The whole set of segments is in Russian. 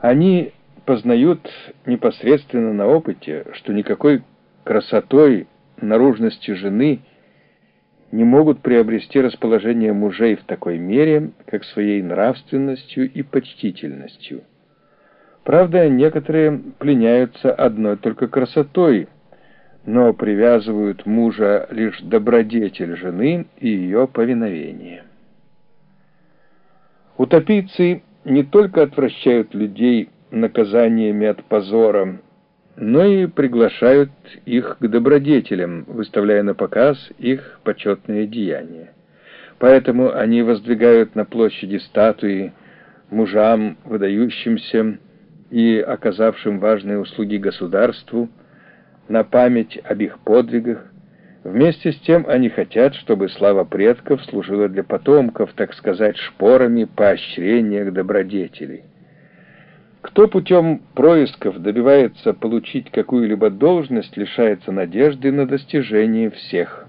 Они познают непосредственно на опыте, что никакой красотой наружности жены не могут приобрести расположение мужей в такой мере, как своей нравственностью и почтительностью. Правда, некоторые пленяются одной только красотой, но привязывают мужа лишь добродетель жены и ее повиновение. Утопийцы не только отвращают людей наказаниями от позора, но и приглашают их к добродетелям, выставляя на показ их почетные деяния. Поэтому они воздвигают на площади статуи мужам, выдающимся и оказавшим важные услуги государству, на память об их подвигах. Вместе с тем они хотят, чтобы слава предков служила для потомков, так сказать, шпорами поощрения к добродетелей. Кто путем происков добивается получить какую-либо должность, лишается надежды на достижение всех.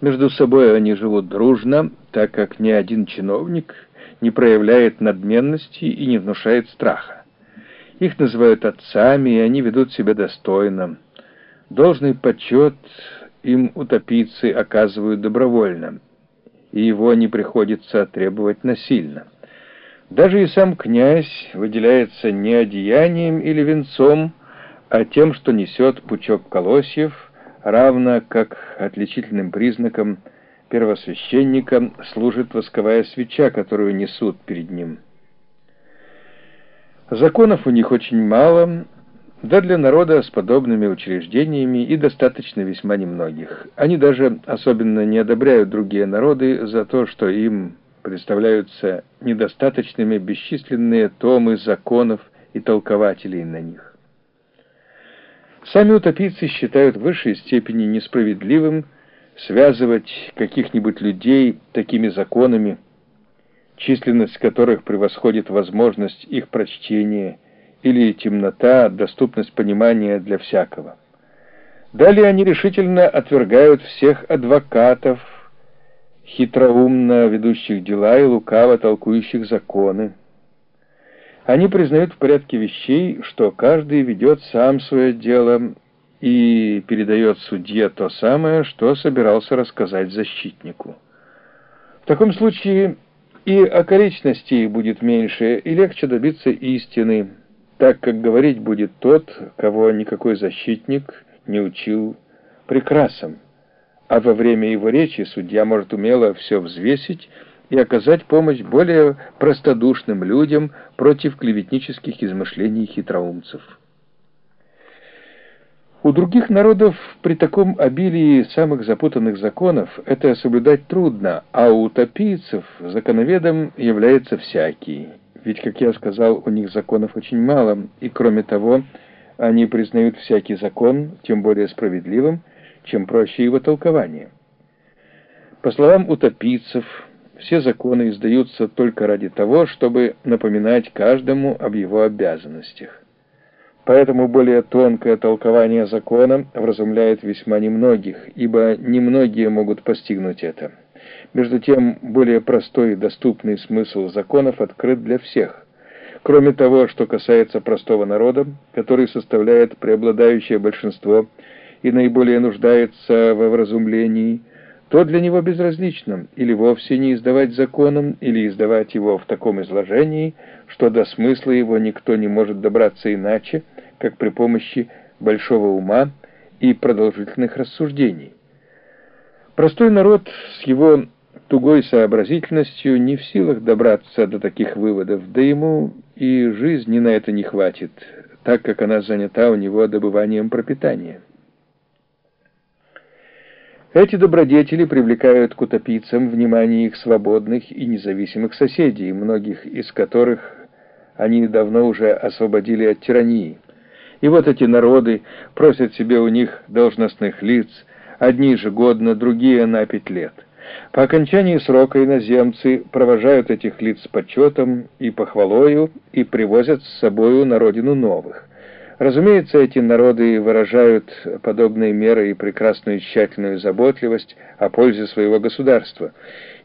Между собой они живут дружно, так как ни один чиновник не проявляет надменности и не внушает страха. Их называют отцами, и они ведут себя достойно. Должный почет им утопийцы оказывают добровольно, и его не приходится требовать насильно. Даже и сам князь выделяется не одеянием или венцом, а тем, что несет пучок колосьев, равно как отличительным признаком первосвященника служит восковая свеча, которую несут перед ним. Законов у них очень мало, да для народа с подобными учреждениями и достаточно весьма немногих. Они даже особенно не одобряют другие народы за то, что им представляются недостаточными бесчисленные томы законов и толкователей на них. Сами утопийцы считают в высшей степени несправедливым связывать каких-нибудь людей такими законами, численность которых превосходит возможность их прочтения, или темнота, доступность понимания для всякого. Далее они решительно отвергают всех адвокатов, хитроумно ведущих дела и лукаво толкующих законы. Они признают в порядке вещей, что каждый ведет сам свое дело и передает судье то самое, что собирался рассказать защитнику. В таком случае и околичностей будет меньше, и легче добиться истины, так как говорить будет тот, кого никакой защитник не учил прекрасам а во время его речи судья может умело все взвесить и оказать помощь более простодушным людям против клеветнических измышлений хитроумцев. У других народов при таком обилии самых запутанных законов это соблюдать трудно, а у утопийцев законоведом является всякий. Ведь, как я сказал, у них законов очень мало, и кроме того, они признают всякий закон, тем более справедливым, чем проще его толкование. По словам утопийцев, все законы издаются только ради того, чтобы напоминать каждому об его обязанностях. Поэтому более тонкое толкование закона вразумляет весьма немногих, ибо немногие могут постигнуть это. Между тем, более простой и доступный смысл законов открыт для всех. Кроме того, что касается простого народа, который составляет преобладающее большинство и наиболее нуждается во вразумлении, то для него безразлично или вовсе не издавать законом, или издавать его в таком изложении, что до смысла его никто не может добраться иначе, как при помощи большого ума и продолжительных рассуждений. Простой народ с его тугой сообразительностью не в силах добраться до таких выводов, да ему и жизни на это не хватит, так как она занята у него добыванием пропитания. Эти добродетели привлекают к утопийцам внимание их свободных и независимых соседей, многих из которых они давно уже освободили от тирании. И вот эти народы просят себе у них должностных лиц, одни ежегодно, другие на пять лет. По окончании срока иноземцы провожают этих лиц с почетом и похвалою и привозят с собою на родину новых. Разумеется, эти народы выражают подобные меры и прекрасную тщательную заботливость о пользе своего государства.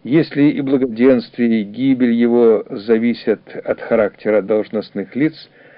Если и благоденствие, и гибель его зависят от характера должностных лиц,